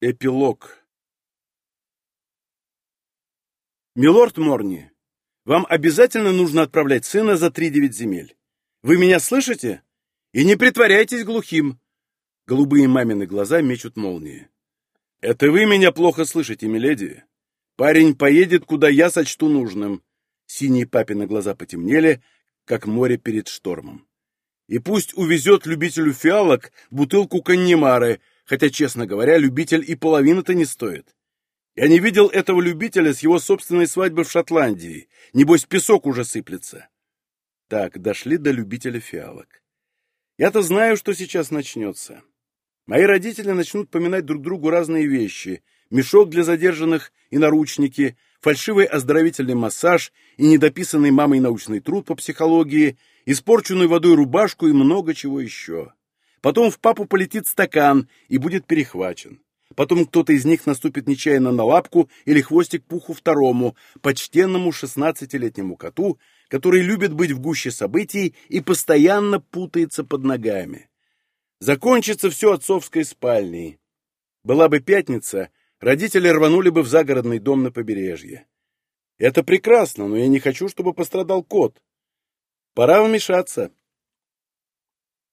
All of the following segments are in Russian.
Эпилог «Милорд Морни, вам обязательно нужно отправлять сына за три-девять земель. Вы меня слышите? И не притворяйтесь глухим!» Голубые мамины глаза мечут молнии. «Это вы меня плохо слышите, миледи. Парень поедет, куда я сочту нужным». Синие папины глаза потемнели, как море перед штормом. «И пусть увезет любителю фиалок бутылку коньямары, хотя, честно говоря, любитель и половины-то не стоит. Я не видел этого любителя с его собственной свадьбы в Шотландии. Небось, песок уже сыплется. Так, дошли до любителя фиалок. Я-то знаю, что сейчас начнется. Мои родители начнут поминать друг другу разные вещи. Мешок для задержанных и наручники, фальшивый оздоровительный массаж и недописанный мамой научный труд по психологии, испорченную водой рубашку и много чего еще. Потом в папу полетит стакан и будет перехвачен. Потом кто-то из них наступит нечаянно на лапку или хвостик пуху второму, почтенному шестнадцатилетнему коту, который любит быть в гуще событий и постоянно путается под ногами. Закончится все отцовской спальней. Была бы пятница, родители рванули бы в загородный дом на побережье. Это прекрасно, но я не хочу, чтобы пострадал кот. Пора вмешаться.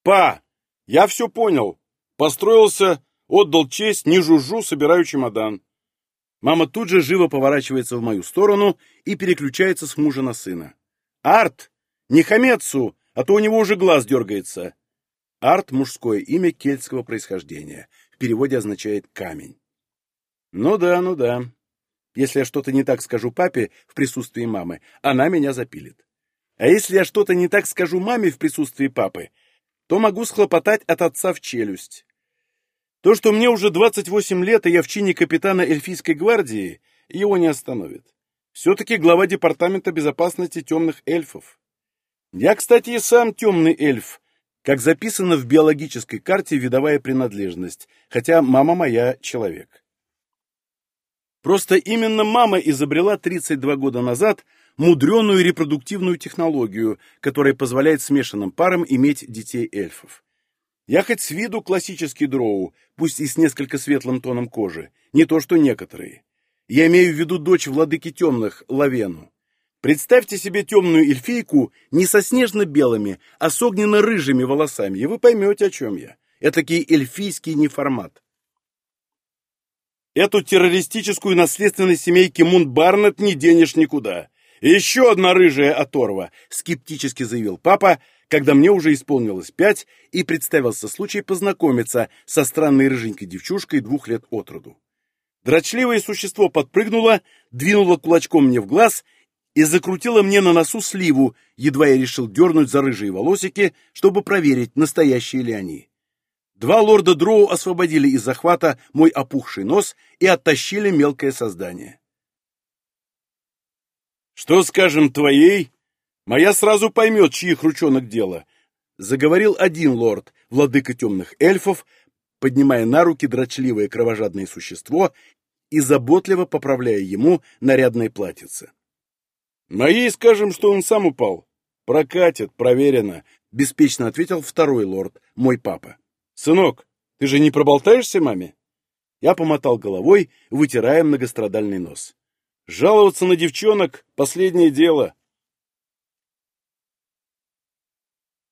«Па!» Я все понял. Построился, отдал честь, не жужжу, собираю чемодан. Мама тут же живо поворачивается в мою сторону и переключается с мужа на сына. «Арт! Не хамецу, а то у него уже глаз дергается!» Арт – мужское имя кельтского происхождения. В переводе означает «камень». «Ну да, ну да. Если я что-то не так скажу папе в присутствии мамы, она меня запилит. А если я что-то не так скажу маме в присутствии папы, то могу схлопотать от отца в челюсть. То, что мне уже 28 лет, и я в чине капитана эльфийской гвардии, его не остановит. Все-таки глава департамента безопасности темных эльфов. Я, кстати, и сам темный эльф, как записано в биологической карте видовая принадлежность, хотя мама моя человек. Просто именно мама изобрела 32 года назад мудреную репродуктивную технологию, которая позволяет смешанным парам иметь детей эльфов. Я хоть с виду классический дроу, пусть и с несколько светлым тоном кожи, не то что некоторые. Я имею в виду дочь владыки темных, Лавену. Представьте себе темную эльфийку не со снежно-белыми, а с огненно-рыжими волосами, и вы поймете, о чем я. Этакий эльфийский неформат. Эту террористическую наследственность семейки Мун Барнетт не денешь никуда. «Еще одна рыжая оторва», — скептически заявил папа, когда мне уже исполнилось пять и представился случай познакомиться со странной рыженькой девчушкой двух лет от роду. Дрочливое существо подпрыгнуло, двинуло кулачком мне в глаз и закрутило мне на носу сливу, едва я решил дернуть за рыжие волосики, чтобы проверить, настоящие ли они. Два лорда Дроу освободили из захвата мой опухший нос и оттащили мелкое создание. «Что скажем твоей? Моя сразу поймет, чьих ручонок дело», — заговорил один лорд, владыка темных эльфов, поднимая на руки дрочливое кровожадное существо и заботливо поправляя ему нарядное платьице. «Моей скажем, что он сам упал. Прокатит, проверено», — беспечно ответил второй лорд, мой папа. «Сынок, ты же не проболтаешься маме?» Я помотал головой, вытирая многострадальный нос. Жаловаться на девчонок — последнее дело.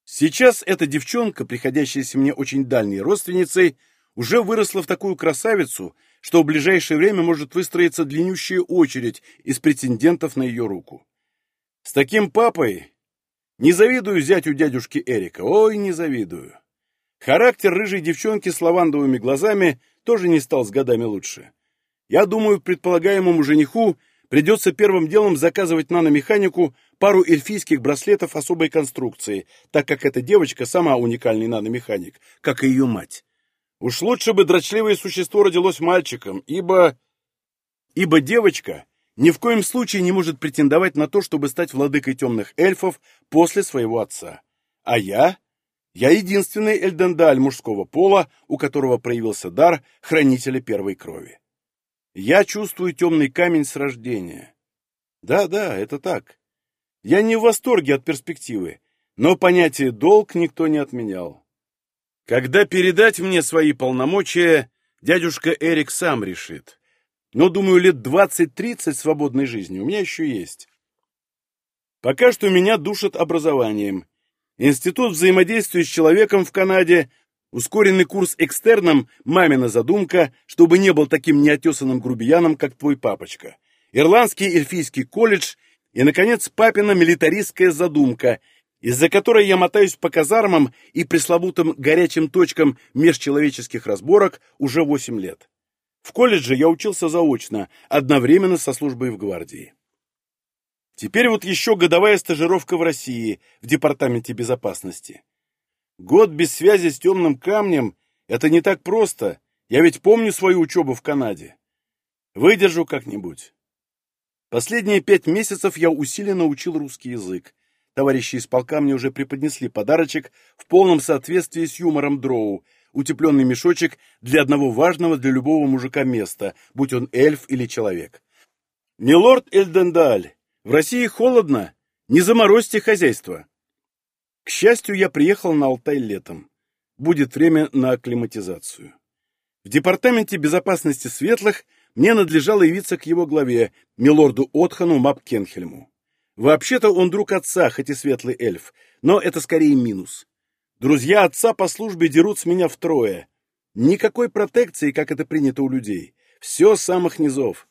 Сейчас эта девчонка, приходящаяся мне очень дальней родственницей, уже выросла в такую красавицу, что в ближайшее время может выстроиться длиннющая очередь из претендентов на ее руку. С таким папой не завидую зятю дядюшки Эрика, ой, не завидую. Характер рыжей девчонки с лавандовыми глазами тоже не стал с годами лучше. Я думаю, предполагаемому жениху придется первым делом заказывать наномеханику пару эльфийских браслетов особой конструкции, так как эта девочка сама уникальный наномеханик, как и ее мать. Уж лучше бы дрочливое существо родилось мальчиком, ибо... Ибо девочка ни в коем случае не может претендовать на то, чтобы стать владыкой темных эльфов после своего отца. А я? Я единственный эльдендаль мужского пола, у которого проявился дар хранителя первой крови. Я чувствую темный камень с рождения. Да-да, это так. Я не в восторге от перспективы, но понятие «долг» никто не отменял. Когда передать мне свои полномочия, Дядюшка Эрик сам решит. Но, думаю, лет 20-30 свободной жизни у меня еще есть. Пока что меня душат образованием. Институт взаимодействия с человеком в Канаде, ускоренный курс экстерном, мамина задумка, чтобы не был таким неотесанным грубияном, как твой папочка. Ирландский эльфийский колледж и, наконец, папина милитаристская задумка, из-за которой я мотаюсь по казармам и пресловутым горячим точкам межчеловеческих разборок уже 8 лет. В колледже я учился заочно, одновременно со службой в гвардии. Теперь вот еще годовая стажировка в России, в Департаменте безопасности. Год без связи с темным камнем — это не так просто. Я ведь помню свою учебу в Канаде. Выдержу как-нибудь. Последние пять месяцев я усиленно учил русский язык. Товарищи из полка мне уже преподнесли подарочек в полном соответствии с юмором дроу, утепленный мешочек для одного важного для любого мужика места, будь он эльф или человек. «Милорд Эльдендаль, в России холодно, не заморозьте хозяйство». К счастью, я приехал на Алтай летом. Будет время на акклиматизацию. В Департаменте безопасности Светлых мне надлежало явиться к его главе, милорду Отхану Мапкенхельму. Вообще-то он друг отца, хоть и светлый эльф, но это скорее минус. Друзья отца по службе дерут с меня втрое. Никакой протекции, как это принято у людей. Все с самых низов.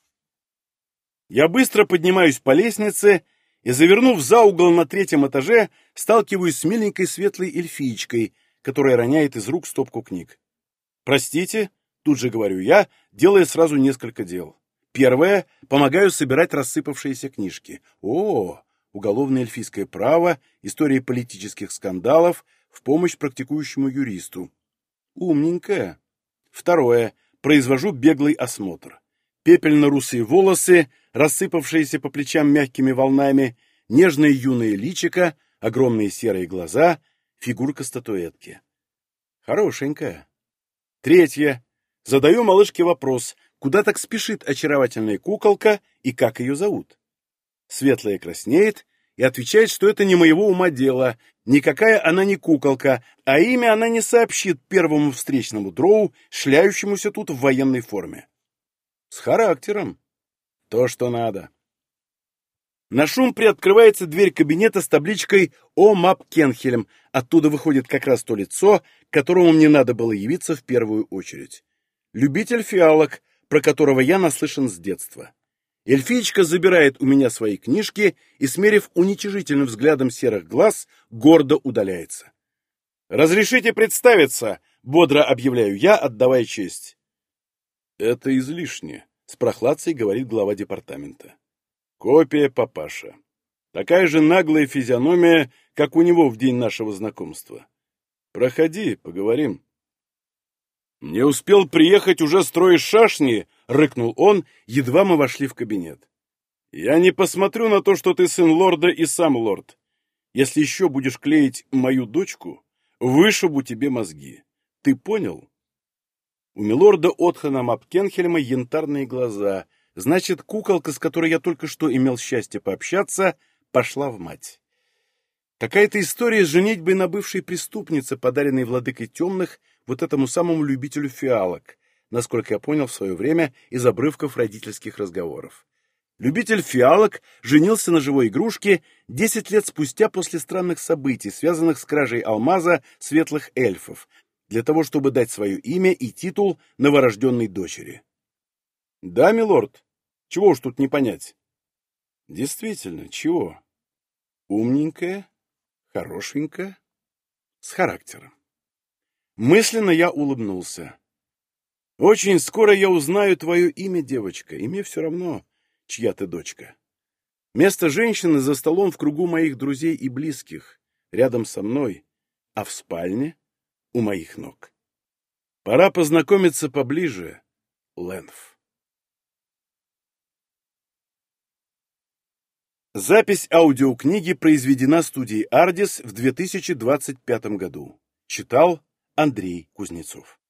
Я быстро поднимаюсь по лестнице и, завернув за угол на третьем этаже, сталкиваюсь с миленькой светлой эльфиечкой, которая роняет из рук стопку книг. «Простите», — тут же говорю я, делая сразу несколько дел. Первое — помогаю собирать рассыпавшиеся книжки. О, уголовное эльфийское право, история политических скандалов — в помощь практикующему юристу. Умненькая. Второе. Произвожу беглый осмотр. Пепельно-русые волосы, рассыпавшиеся по плечам мягкими волнами, нежное юное личико, огромные серые глаза, фигурка статуэтки. Хорошенькая. Третье. Задаю малышке вопрос, куда так спешит очаровательная куколка и как ее зовут. Светлая краснеет и отвечает, что это не моего ума дело, никакая она не куколка, а имя она не сообщит первому встречному дроу, шляющемуся тут в военной форме. С характером. То, что надо. На шум приоткрывается дверь кабинета с табличкой «О. Мап Кенхелем». Оттуда выходит как раз то лицо, которому мне надо было явиться в первую очередь. Любитель фиалок, про которого я наслышан с детства. Эльфичка забирает у меня свои книжки и, смерив уничижительным взглядом серых глаз, гордо удаляется. «Разрешите представиться!» — бодро объявляю я, отдавая честь. «Это излишне», — с прохладцей говорит глава департамента. «Копия папаша. Такая же наглая физиономия, как у него в день нашего знакомства. Проходи, поговорим». «Не успел приехать, уже строишь шашни?» — рыкнул он, едва мы вошли в кабинет. «Я не посмотрю на то, что ты сын лорда и сам лорд. Если еще будешь клеить мою дочку, вышибу тебе мозги. Ты понял?» У милорда Отхана Мапкенхельма янтарные глаза. Значит, куколка, с которой я только что имел счастье пообщаться, пошла в мать. Какая-то история с женитьбой на бывшей преступнице, подаренной владыкой темных вот этому самому любителю фиалок, насколько я понял в свое время из обрывков родительских разговоров. Любитель фиалок женился на живой игрушке десять лет спустя после странных событий, связанных с кражей алмаза светлых эльфов, для того, чтобы дать свое имя и титул новорожденной дочери. Да, милорд, чего уж тут не понять. Действительно, чего? Умненькая, хорошенькая, с характером. Мысленно я улыбнулся. Очень скоро я узнаю твое имя, девочка, и мне все равно, чья ты дочка. Место женщины за столом в кругу моих друзей и близких, рядом со мной, а в спальне у моих ног. Пора познакомиться поближе, Лэнф. Запись аудиокниги произведена студией «Ардис» в 2025 году. Читал Андрей Кузнецов.